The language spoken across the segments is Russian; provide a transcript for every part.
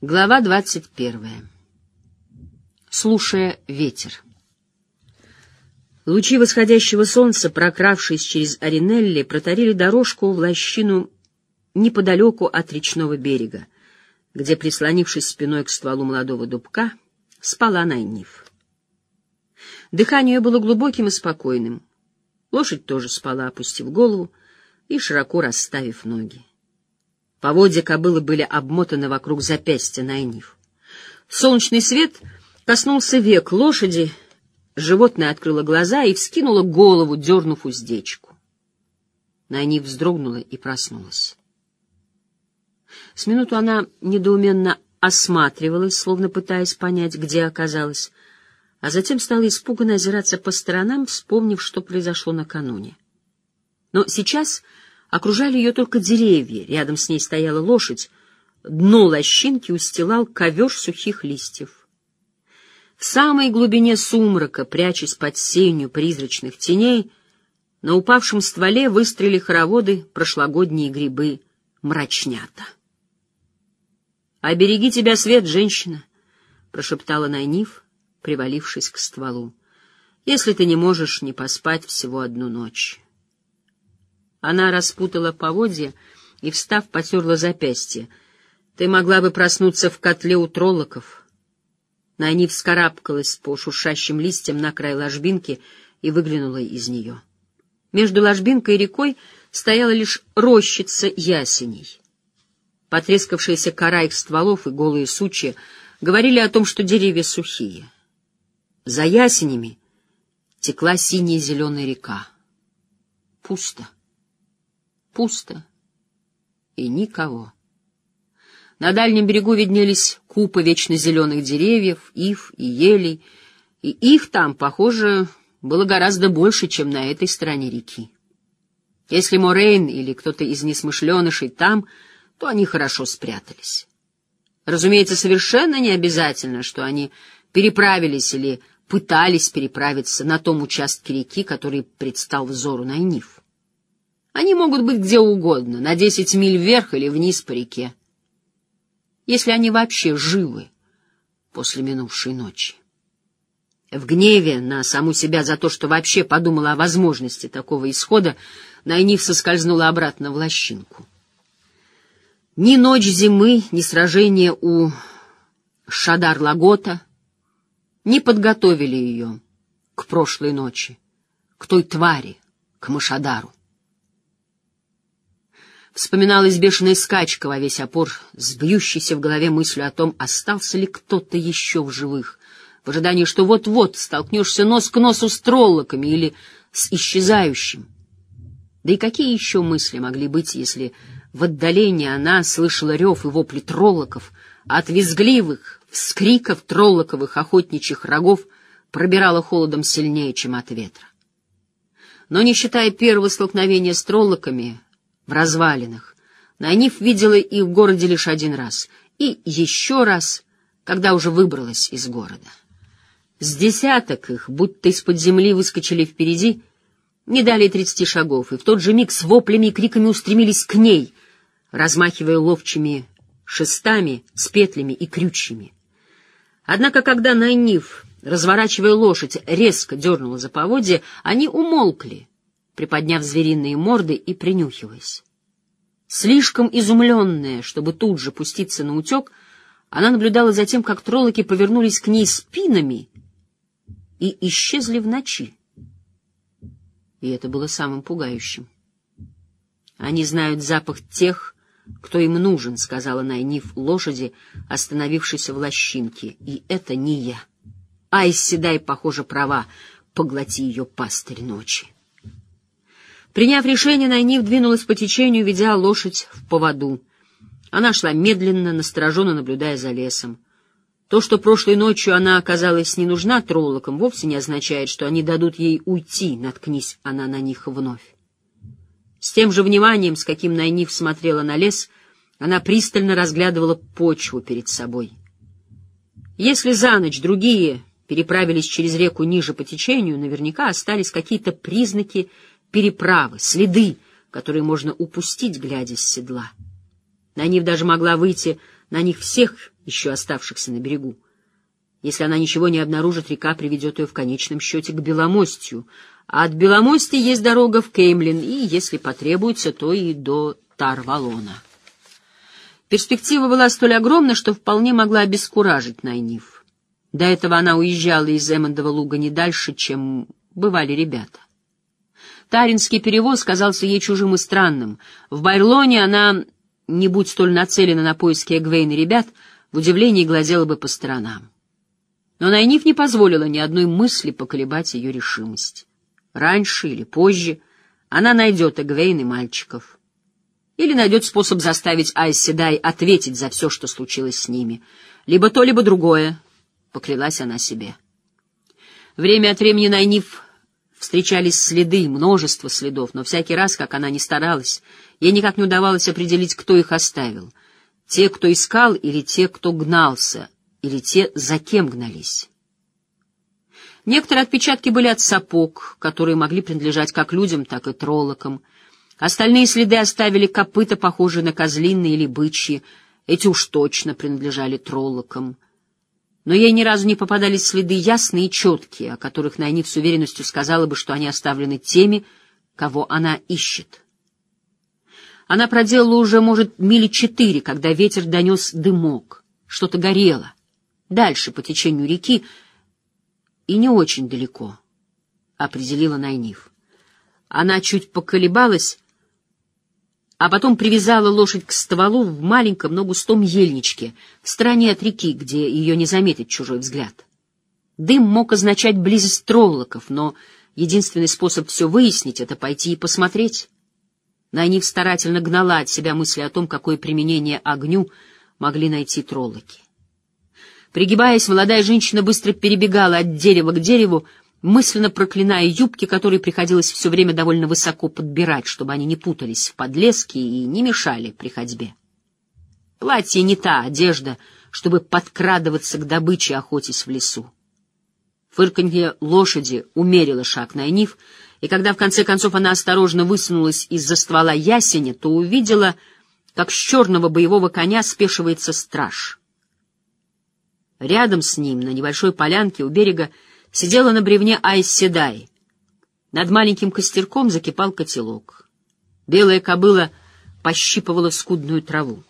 Глава двадцать первая. Слушая ветер. Лучи восходящего солнца, прокравшись через Аринелли, протарили дорожку в лощину неподалеку от речного берега, где, прислонившись спиной к стволу молодого дубка, спала Найниф. Дыхание ее было глубоким и спокойным. Лошадь тоже спала, опустив голову и широко расставив ноги. Поводья кобылы были обмотаны вокруг запястья Найниф. Солнечный свет коснулся век лошади, животное открыло глаза и вскинуло голову, дернув уздечку. Найниф вздрогнула и проснулась. С минуту она недоуменно осматривалась, словно пытаясь понять, где оказалась, а затем стала испуганно озираться по сторонам, вспомнив, что произошло накануне. Но сейчас Окружали ее только деревья, рядом с ней стояла лошадь, дно лощинки устилал ковер сухих листьев. В самой глубине сумрака, прячась под сенью призрачных теней, на упавшем стволе выстрели хороводы прошлогодние грибы мрачнята. «Обереги тебя, свет, женщина!» — прошептала Найниф, привалившись к стволу. «Если ты не можешь не поспать всего одну ночь». Она распутала поводья и, встав, потерла запястье. Ты могла бы проснуться в котле у троллоков. Найни вскарабкалась по шуршащим листьям на край ложбинки и выглянула из нее. Между ложбинкой и рекой стояла лишь рощица ясеней. Потрескавшаяся кора их стволов и голые сучья говорили о том, что деревья сухие. За ясенями текла синяя зеленая река. Пусто. Пусто. И никого. На дальнем берегу виднелись купы вечно зеленых деревьев, ив и елей, и их там, похоже, было гораздо больше, чем на этой стороне реки. Если Морейн или кто-то из несмышленышей там, то они хорошо спрятались. Разумеется, совершенно не обязательно, что они переправились или пытались переправиться на том участке реки, который предстал взору Найниф. Они могут быть где угодно, на десять миль вверх или вниз по реке. Если они вообще живы после минувшей ночи. В гневе на саму себя за то, что вообще подумала о возможности такого исхода, Найниф соскользнула обратно в лощинку. Ни ночь зимы, ни сражение у Шадар-Лагота не подготовили ее к прошлой ночи, к той твари, к Машадару. Вспоминалась бешеная скачка во весь опор, с бьющейся в голове мыслью о том, остался ли кто-то еще в живых, в ожидании, что вот-вот столкнешься нос к носу с троллоками или с исчезающим. Да и какие еще мысли могли быть, если в отдалении она слышала рев и вопли троллоков, а от визгливых вскриков троллоковых охотничьих рогов пробирала холодом сильнее, чем от ветра. Но не считая первого столкновения с троллоками, в развалинах. Найниф видела их в городе лишь один раз. И еще раз, когда уже выбралась из города. С десяток их, будто из-под земли, выскочили впереди, не дали тридцати шагов, и в тот же миг с воплями и криками устремились к ней, размахивая ловчими шестами с петлями и крючьями. Однако, когда Найниф, разворачивая лошадь, резко дернула за поводья, они умолкли — приподняв звериные морды и принюхиваясь. Слишком изумленная, чтобы тут же пуститься на утек, она наблюдала за тем, как троллоки повернулись к ней спинами и исчезли в ночи. И это было самым пугающим. «Они знают запах тех, кто им нужен», — сказала Найниф лошади, остановившейся в лощинке. «И это не я. Айс Седай, похоже, права. Поглоти ее, пастырь ночи». Приняв решение, Найниф двинулась по течению, ведя лошадь в поводу. Она шла медленно, настороженно наблюдая за лесом. То, что прошлой ночью она оказалась не нужна троллокам, вовсе не означает, что они дадут ей уйти, наткнись она на них вновь. С тем же вниманием, с каким Найниф смотрела на лес, она пристально разглядывала почву перед собой. Если за ночь другие переправились через реку ниже по течению, наверняка остались какие-то признаки переправы, следы, которые можно упустить, глядя с седла. На Нив даже могла выйти на них всех, еще оставшихся на берегу. Если она ничего не обнаружит, река приведет ее в конечном счете к Беломостью, а от Беломости есть дорога в Кеймлин, и, если потребуется, то и до Тарвалона. Перспектива была столь огромна, что вполне могла обескуражить Найниф. До этого она уезжала из Эммондова луга не дальше, чем бывали ребята. Таринский перевоз казался ей чужим и странным. В Байрлоне она, не будь столь нацелена на поиски Эгвейн и ребят, в удивлении глазела бы по сторонам. Но Найниф не позволила ни одной мысли поколебать ее решимость. Раньше или позже она найдет Эгвейн и мальчиков. Или найдет способ заставить Айседай ответить за все, что случилось с ними. Либо то, либо другое, — поклялась она себе. Время от времени Найниф встречались следы, множество следов, но всякий раз, как она ни старалась, ей никак не удавалось определить, кто их оставил. Те, кто искал, или те, кто гнался, или те, за кем гнались. Некоторые отпечатки были от сапог, которые могли принадлежать как людям, так и троллокам. Остальные следы оставили копыта, похожие на козлиные или бычьи. Эти уж точно принадлежали троллокам. Но ей ни разу не попадались следы ясные и четкие, о которых Найниф с уверенностью сказала бы, что они оставлены теми, кого она ищет. Она проделала уже, может, мили четыре, когда ветер донес дымок. Что-то горело. Дальше, по течению реки, и не очень далеко, — определила Найниф. Она чуть поколебалась, а потом привязала лошадь к стволу в маленьком, но густом ельничке, в стороне от реки, где ее не заметит чужой взгляд. Дым мог означать близость троллоков, но единственный способ все выяснить — это пойти и посмотреть. Найниф старательно гнала от себя мысли о том, какое применение огню могли найти троллоки. Пригибаясь, молодая женщина быстро перебегала от дерева к дереву, мысленно проклиная юбки, которые приходилось все время довольно высоко подбирать, чтобы они не путались в подлеске и не мешали при ходьбе. Платье не та одежда, чтобы подкрадываться к добыче, охотясь в лесу. Фырканье лошади умерило шаг на Найниф, и когда в конце концов она осторожно высунулась из-за ствола ясеня, то увидела, как с черного боевого коня спешивается страж — Рядом с ним, на небольшой полянке у берега, сидела на бревне Айседай. Над маленьким костерком закипал котелок. Белая кобыла пощипывала скудную траву.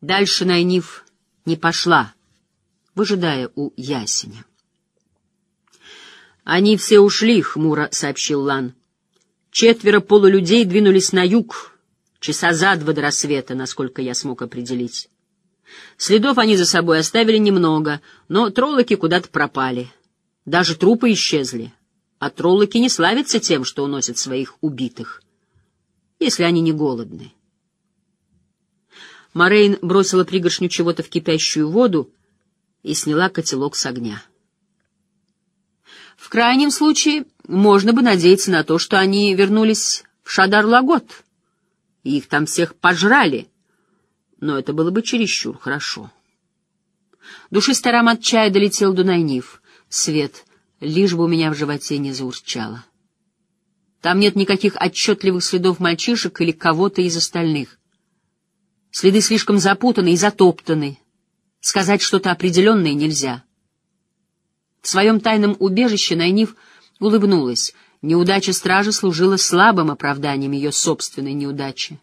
Дальше Найниф не пошла, выжидая у ясеня. «Они все ушли», — хмуро сообщил Лан. «Четверо полулюдей двинулись на юг, часа за два до рассвета, насколько я смог определить. Следов они за собой оставили немного, но троллоки куда-то пропали. Даже трупы исчезли. А троллоки не славятся тем, что уносят своих убитых, если они не голодны. Морейн бросила пригоршню чего-то в кипящую воду и сняла котелок с огня. В крайнем случае можно бы надеяться на то, что они вернулись в Шадар-Лагот, и их там всех пожрали — но это было бы чересчур хорошо. Душистый аромат чая долетел до Найниф. Свет, лишь бы у меня в животе не заурчало. Там нет никаких отчетливых следов мальчишек или кого-то из остальных. Следы слишком запутаны и затоптаны. Сказать что-то определенное нельзя. В своем тайном убежище Найниф улыбнулась. Неудача стражи служила слабым оправданием ее собственной неудачи.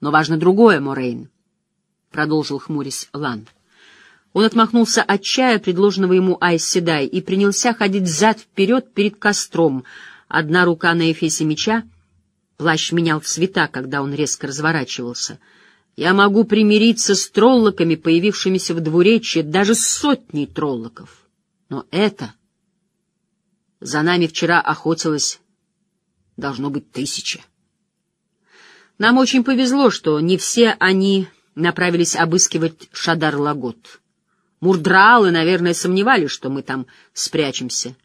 Но важно другое, Морейн, — продолжил хмурясь Лан. Он отмахнулся от чая, предложенного ему Айседай, и принялся ходить взад-вперед перед костром. Одна рука на эфесе меча, плащ менял цвета, когда он резко разворачивался. Я могу примириться с троллоками, появившимися в двуречье, даже с сотней троллоков. Но это... За нами вчера охотилось, должно быть, тысяча. Нам очень повезло, что не все они направились обыскивать Шадар-Лагот. Мурдраалы, наверное, сомневались, что мы там спрячемся.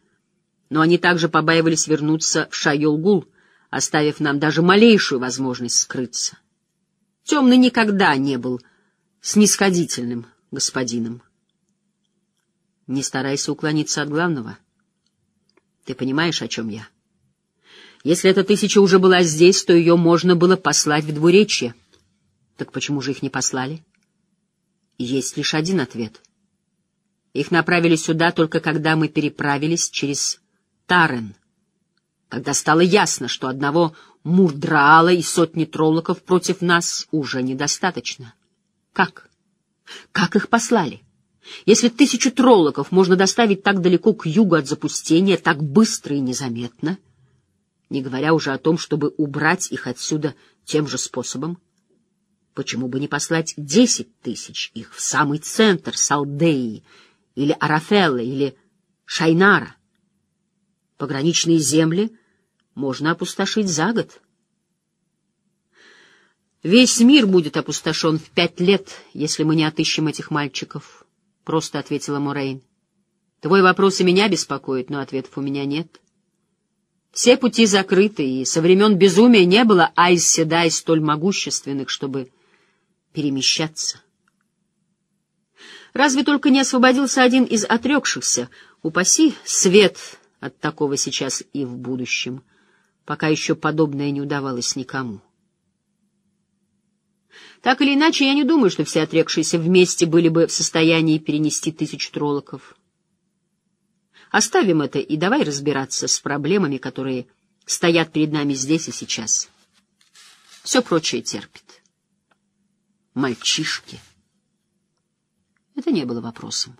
Но они также побаивались вернуться в Шайолгул, оставив нам даже малейшую возможность скрыться. Темный никогда не был снисходительным господином. Не старайся уклониться от главного. Ты понимаешь, о чем я? — если эта тысяча уже была здесь, то ее можно было послать в двуречье. Так почему же их не послали? Есть лишь один ответ. Их направили сюда только когда мы переправились через Тарен, когда стало ясно, что одного Мурдраала и сотни троллоков против нас уже недостаточно. Как? Как их послали? Если тысячу троллоков можно доставить так далеко к югу от запустения, так быстро и незаметно, не говоря уже о том, чтобы убрать их отсюда тем же способом, почему бы не послать десять тысяч их в самый центр Салдеи или Арафелла или Шайнара? Пограничные земли можно опустошить за год. Весь мир будет опустошен в пять лет, если мы не отыщем этих мальчиков просто ответила Морейн. Твой вопрос и меня беспокоит, но ответов у меня нет. Все пути закрыты, и со времен безумия не было Айс-Седай столь могущественных, чтобы перемещаться. Разве только не освободился один из отрекшихся, упаси свет от такого сейчас и в будущем, пока еще подобное не удавалось никому. Так или иначе, я не думаю, что все отрекшиеся вместе были бы в состоянии перенести тысячу троллоков. Оставим это и давай разбираться с проблемами, которые стоят перед нами здесь и сейчас. Все прочее терпит. Мальчишки. Это не было вопросом.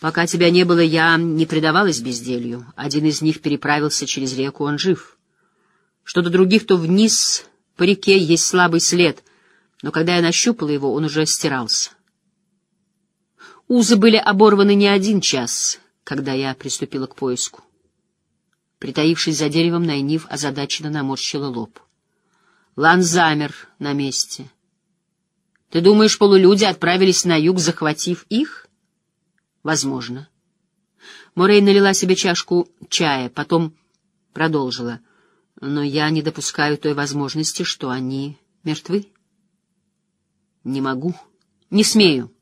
Пока тебя не было, я не предавалась безделью. Один из них переправился через реку, он жив. Что до других, то вниз по реке есть слабый след, но когда я нащупала его, он уже стирался. Узы были оборваны не один час, когда я приступила к поиску. Притаившись за деревом, Найнив озадаченно наморщила лоб. Лан замер на месте. — Ты думаешь, полулюди отправились на юг, захватив их? — Возможно. Морей налила себе чашку чая, потом продолжила — но я не допускаю той возможности, что они мертвы. Не могу, не смею.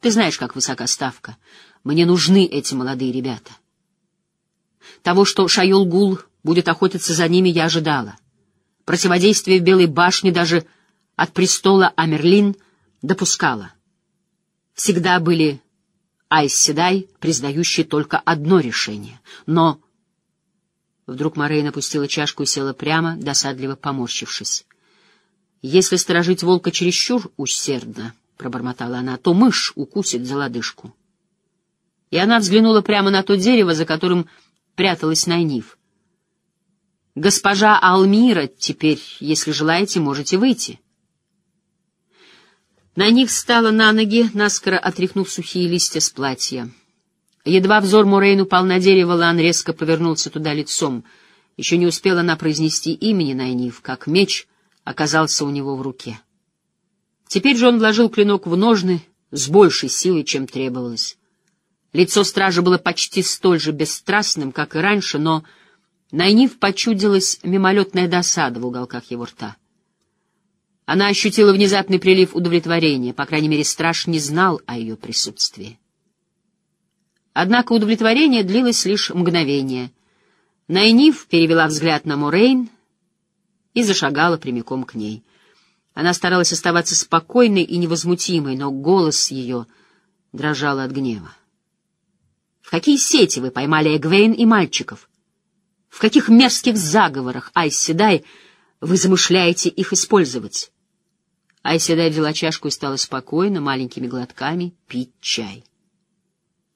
Ты знаешь, как высока ставка. Мне нужны эти молодые ребята. Того, что Шайол-Гул будет охотиться за ними, я ожидала. Противодействие в Белой башне даже от престола Амерлин допускала. Всегда были Айс-Седай, признающие только одно решение. Но Вдруг Морейн опустила чашку и села прямо, досадливо поморщившись. «Если сторожить волка чересчур усердно, — пробормотала она, — то мышь укусит за лодыжку». И она взглянула прямо на то дерево, за которым пряталась Найниф. «Госпожа Алмира, теперь, если желаете, можете выйти». Найниф встала на ноги, наскоро отряхнув сухие листья с платья. Едва взор Мурейн упал на дерево, Лан резко повернулся туда лицом. Еще не успела она произнести имени Найниф, как меч оказался у него в руке. Теперь же он вложил клинок в ножны с большей силой, чем требовалось. Лицо стража было почти столь же бесстрастным, как и раньше, но Найниф почудилась мимолетная досада в уголках его рта. Она ощутила внезапный прилив удовлетворения, по крайней мере, страж не знал о ее присутствии. Однако удовлетворение длилось лишь мгновение. Найниф перевела взгляд на Мурейн и зашагала прямиком к ней. Она старалась оставаться спокойной и невозмутимой, но голос ее дрожал от гнева. «В какие сети вы поймали Эгвейн и мальчиков? В каких мерзких заговорах, Айседай, вы замышляете их использовать?» Айседай взяла чашку и стала спокойно, маленькими глотками, пить чай.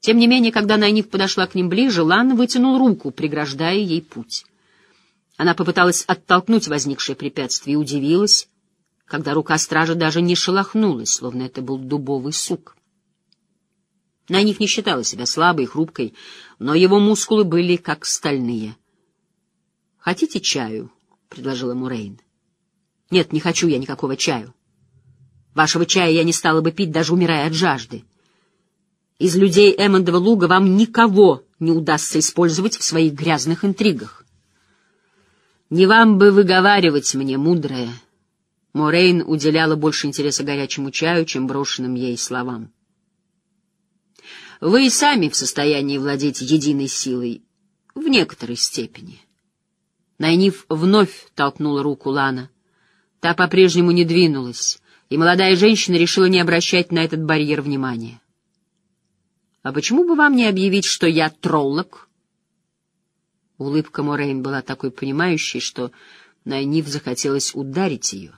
Тем не менее, когда Найниф подошла к ним ближе, Лан вытянул руку, преграждая ей путь. Она попыталась оттолкнуть возникшее препятствие и удивилась, когда рука стража даже не шелохнулась, словно это был дубовый сук. Найниф не считала себя слабой и хрупкой, но его мускулы были как стальные. — Хотите чаю? — предложила Мурейн. — Нет, не хочу я никакого чаю. Вашего чая я не стала бы пить, даже умирая от жажды. Из людей Эммондова луга вам никого не удастся использовать в своих грязных интригах. Не вам бы выговаривать мне, мудрая. Морейн уделяла больше интереса горячему чаю, чем брошенным ей словам. Вы и сами в состоянии владеть единой силой, в некоторой степени. Найниф вновь толкнула руку Лана. Та по-прежнему не двинулась, и молодая женщина решила не обращать на этот барьер внимания. «А почему бы вам не объявить, что я троллок?» Улыбка Морейн была такой понимающей, что Найниф захотелось ударить ее.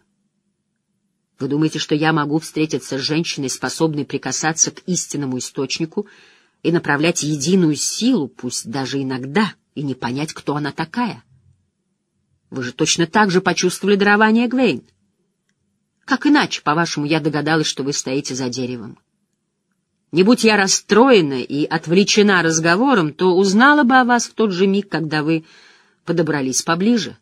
«Вы думаете, что я могу встретиться с женщиной, способной прикасаться к истинному источнику и направлять единую силу, пусть даже иногда, и не понять, кто она такая? Вы же точно так же почувствовали дарование Гвейн. Как иначе, по-вашему, я догадалась, что вы стоите за деревом?» Не будь я расстроена и отвлечена разговором, то узнала бы о вас в тот же миг, когда вы подобрались поближе.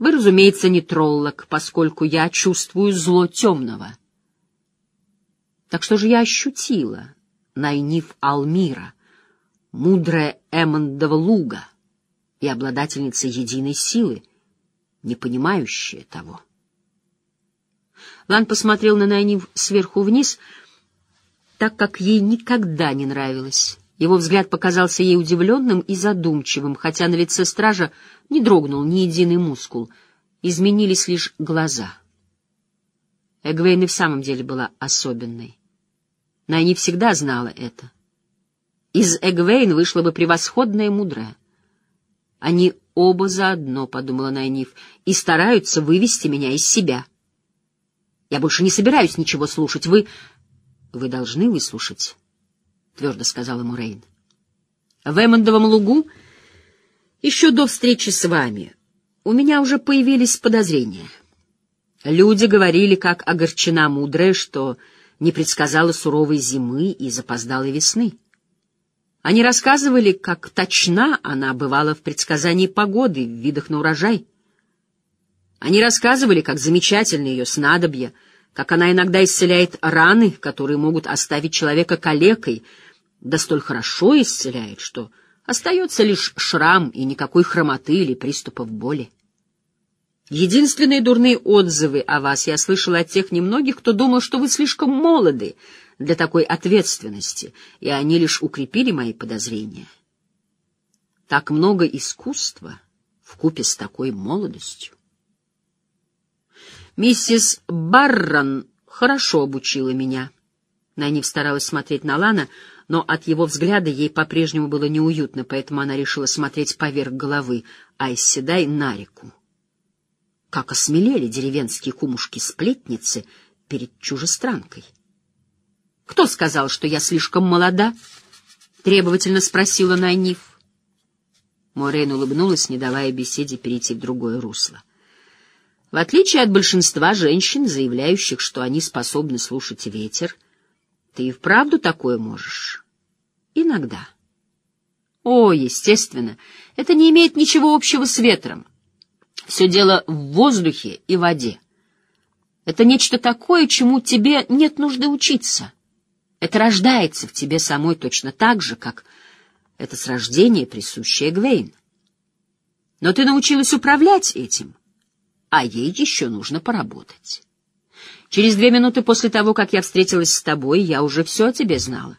Вы, разумеется, не троллок, поскольку я чувствую зло темного. Так что же я ощутила, Найниф Алмира, мудрая Эммондова луга и обладательница единой силы, не понимающая того? Лан посмотрел на Найниф сверху вниз — так как ей никогда не нравилось. Его взгляд показался ей удивленным и задумчивым, хотя на лице стража не дрогнул ни единый мускул. Изменились лишь глаза. Эгвейн и в самом деле была особенной. Найни всегда знала это. Из Эгвейн вышла бы превосходная мудрая. Они оба заодно, — подумала Найниф, — и стараются вывести меня из себя. Я больше не собираюсь ничего слушать. Вы вы должны выслушать, — твердо сказала Мурейн. В Эммондовом лугу еще до встречи с вами у меня уже появились подозрения. Люди говорили, как огорчена мудрая, что не предсказала суровой зимы и запоздалой весны. Они рассказывали, как точна она бывала в предсказании погоды, в видах на урожай. Они рассказывали, как замечательны ее снадобья — как она иногда исцеляет раны, которые могут оставить человека калекой, да столь хорошо исцеляет, что остается лишь шрам и никакой хромоты или приступов боли. Единственные дурные отзывы о вас я слышала от тех немногих, кто думал, что вы слишком молоды для такой ответственности, и они лишь укрепили мои подозрения. Так много искусства вкупе с такой молодостью. Миссис Баррон хорошо обучила меня. Найниф старалась смотреть на Лана, но от его взгляда ей по-прежнему было неуютно, поэтому она решила смотреть поверх головы Айседай на реку. Как осмелели деревенские кумушки-сплетницы перед чужестранкой. «Кто сказал, что я слишком молода?» — требовательно спросила Найниф. Морейн улыбнулась, не давая беседе перейти в другое русло. — в отличие от большинства женщин, заявляющих, что они способны слушать ветер, ты и вправду такое можешь. Иногда. О, естественно, это не имеет ничего общего с ветром. Все дело в воздухе и воде. Это нечто такое, чему тебе нет нужды учиться. Это рождается в тебе самой точно так же, как это с рождения присущее Гвейн. Но ты научилась управлять этим — а ей еще нужно поработать. Через две минуты после того, как я встретилась с тобой, я уже все о тебе знала.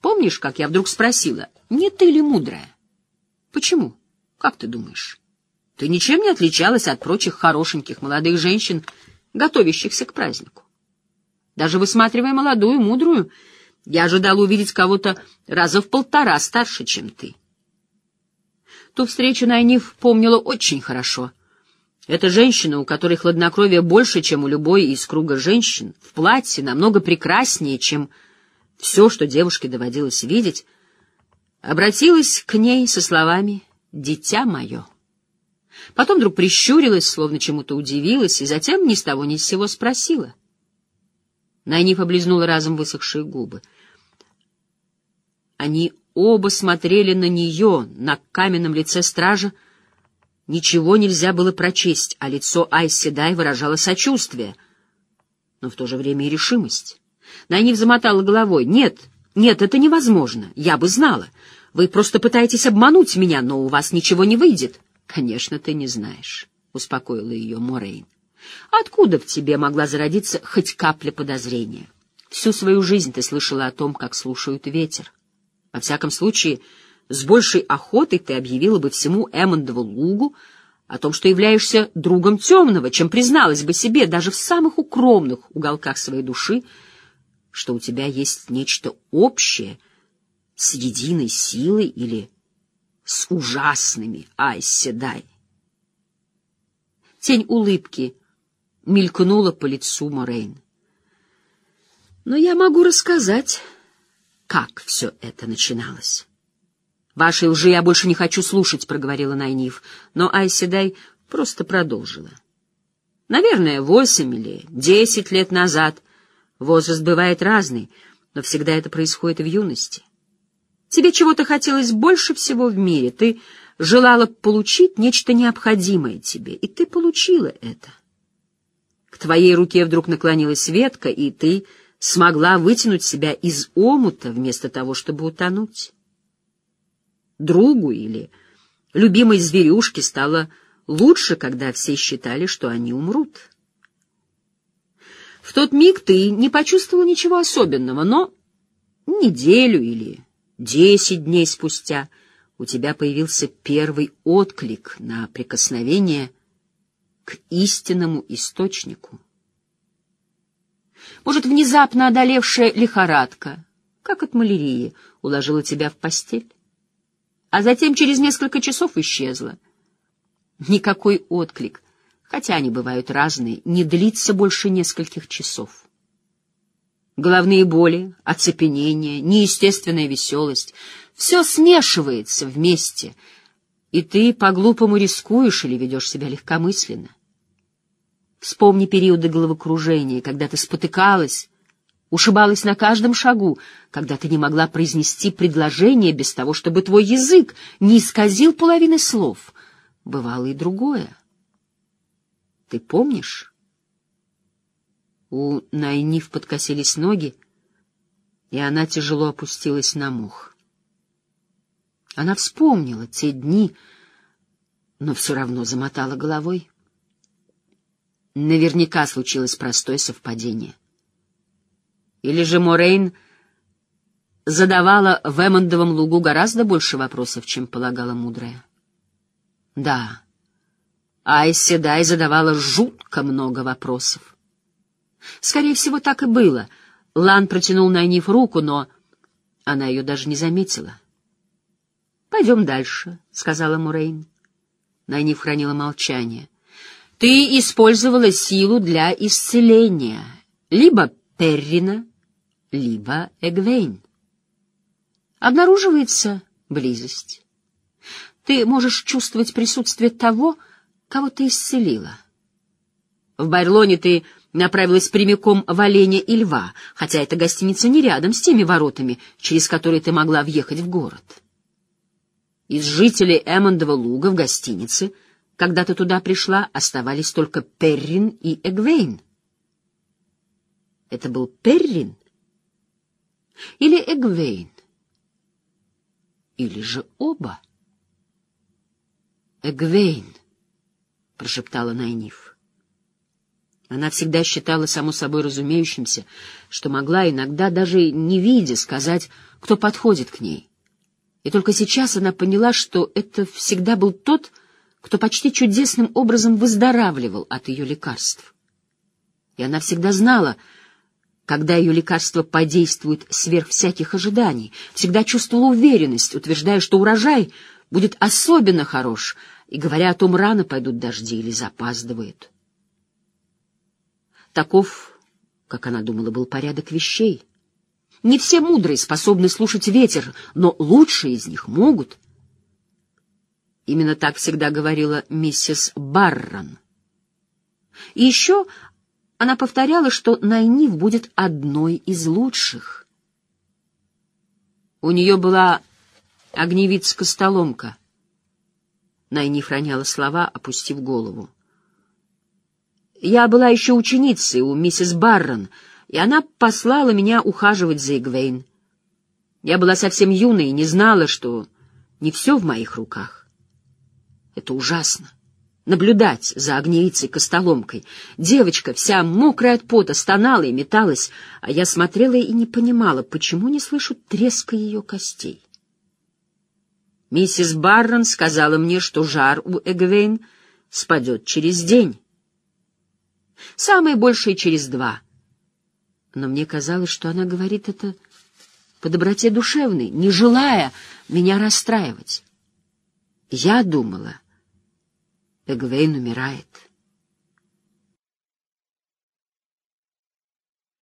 Помнишь, как я вдруг спросила, не ты ли мудрая? Почему? Как ты думаешь? Ты ничем не отличалась от прочих хорошеньких молодых женщин, готовящихся к празднику. Даже высматривая молодую, мудрую, я ожидала увидеть кого-то раза в полтора старше, чем ты. Ту встречу Найниф помнила очень хорошо — эта женщина, у которой хладнокровие больше, чем у любой из круга женщин, в платье намного прекраснее, чем все, что девушке доводилось видеть, обратилась к ней со словами «Дитя мое». Потом вдруг прищурилась, словно чему-то удивилась, и затем ни с того ни с сего спросила. Найниф облизнула разом высохшие губы. Они оба смотрели на нее, на каменном лице стража, Ничего нельзя было прочесть, а лицо Айси Дай выражало сочувствие, но в то же время и решимость. Найниф замотала головой. «Нет, нет, это невозможно. Я бы знала. Вы просто пытаетесь обмануть меня, но у вас ничего не выйдет». «Конечно, ты не знаешь», — успокоила ее Морейн. «Откуда в тебе могла зародиться хоть капля подозрения? Всю свою жизнь ты слышала о том, как слушают ветер. Во всяком случае, с большей охотой ты объявила бы всему Эммондову лугу о том, что являешься другом темного, чем призналась бы себе даже в самых укромных уголках своей души, что у тебя есть нечто общее с единой силой или с ужасными Айседай. Тень улыбки мелькнула по лицу Морейн. Но я могу рассказать, как все это начиналось. «Вашей лжи я больше не хочу слушать», — проговорила Найниф, но Айседай просто продолжила. «Наверное, восемь или десять лет назад возраст бывает разный, но всегда это происходит в юности. Тебе чего-то хотелось больше всего в мире, ты желала получить нечто необходимое тебе, и ты получила это. К твоей руке вдруг наклонилась ветка, и ты смогла вытянуть себя из омута вместо того, чтобы утонуть. Другу или любимой зверюшке стало лучше, когда все считали, что они умрут. В тот миг ты не почувствовал ничего особенного, но неделю или десять дней спустя у тебя появился первый отклик на прикосновение к истинному источнику. Может, внезапно одолевшая лихорадка, как от малярии, уложила тебя в постель, а затем через несколько часов исчезла. Никакой отклик, хотя они бывают разные, не длится больше нескольких часов. Головные боли, оцепенение, неестественная веселость — все смешивается вместе, и ты по-глупому рискуешь или ведешь себя легкомысленно. Вспомни периоды головокружения, когда ты спотыкалась, ушибалась на каждом шагу, когда ты не могла произнести предложение без того, чтобы твой язык не исказил половины слов. Бывало и другое. Ты помнишь? У Найниф подкосились ноги, и она тяжело опустилась на мух. Она вспомнила те дни, но все равно замотала головой. Наверняка случилось простое совпадение. Или же Морейн задавала в Эммондовом лугу гораздо больше вопросов, чем полагала мудрая. Да, Айси Дай задавала жутко много вопросов. Скорее всего, так и было. Лан протянул на Нив руку, но она ее даже не заметила. «Пойдем дальше», — сказала Мурейн. Найниф хранила молчание. «Ты использовала силу для исцеления. Либо Перрина, либо Эгвейн. Обнаруживается близость. Ты можешь чувствовать присутствие того, кого ты исцелила. В Байрлоне ты направилась прямиком в Оленя и Льва, хотя эта гостиница не рядом с теми воротами, через которые ты могла въехать в город. Из жителей Эммондова луга в гостинице, когда ты туда пришла, оставались только Перрин и Эгвейн. Это был Перрин или Эгвейн? Или же оба? Эгвейн, — прошептала Найниф. Она всегда считала само собой разумеющимся, что могла иногда, даже не видя, сказать, кто подходит к ней. И только сейчас она поняла, что это всегда был тот, кто почти чудесным образом выздоравливал от ее лекарств. И она всегда знала, когда ее лекарство подействует сверх всяких ожиданий, всегда чувствовала уверенность, утверждая, что урожай будет особенно хорош, и говоря о том, рано пойдут дожди или запаздывают. Таков, как она думала, был порядок вещей. Не все мудрые способны слушать ветер, но лучшие из них могут. Именно так всегда говорила миссис Баррон. И еще она повторяла, что Найниф будет одной из лучших. У нее была огневица-костоломка. Найниф роняла слова, опустив голову. Я была еще ученицей у миссис Баррон, и она послала меня ухаживать за Игвейн. Я была совсем юной и не знала, что не все в моих руках. Это ужасно. Наблюдать за огневицей-костоломкой. Девочка, вся мокрая от пота, стонала и металась, а я смотрела и не понимала, почему не слышу треска ее костей. Миссис Баррон сказала мне, что жар у Эгвейн спадет через день. Самое большее через два. Но мне казалось, что она говорит это по доброте душевной, не желая меня расстраивать. Я думала, Эгвейн умирает.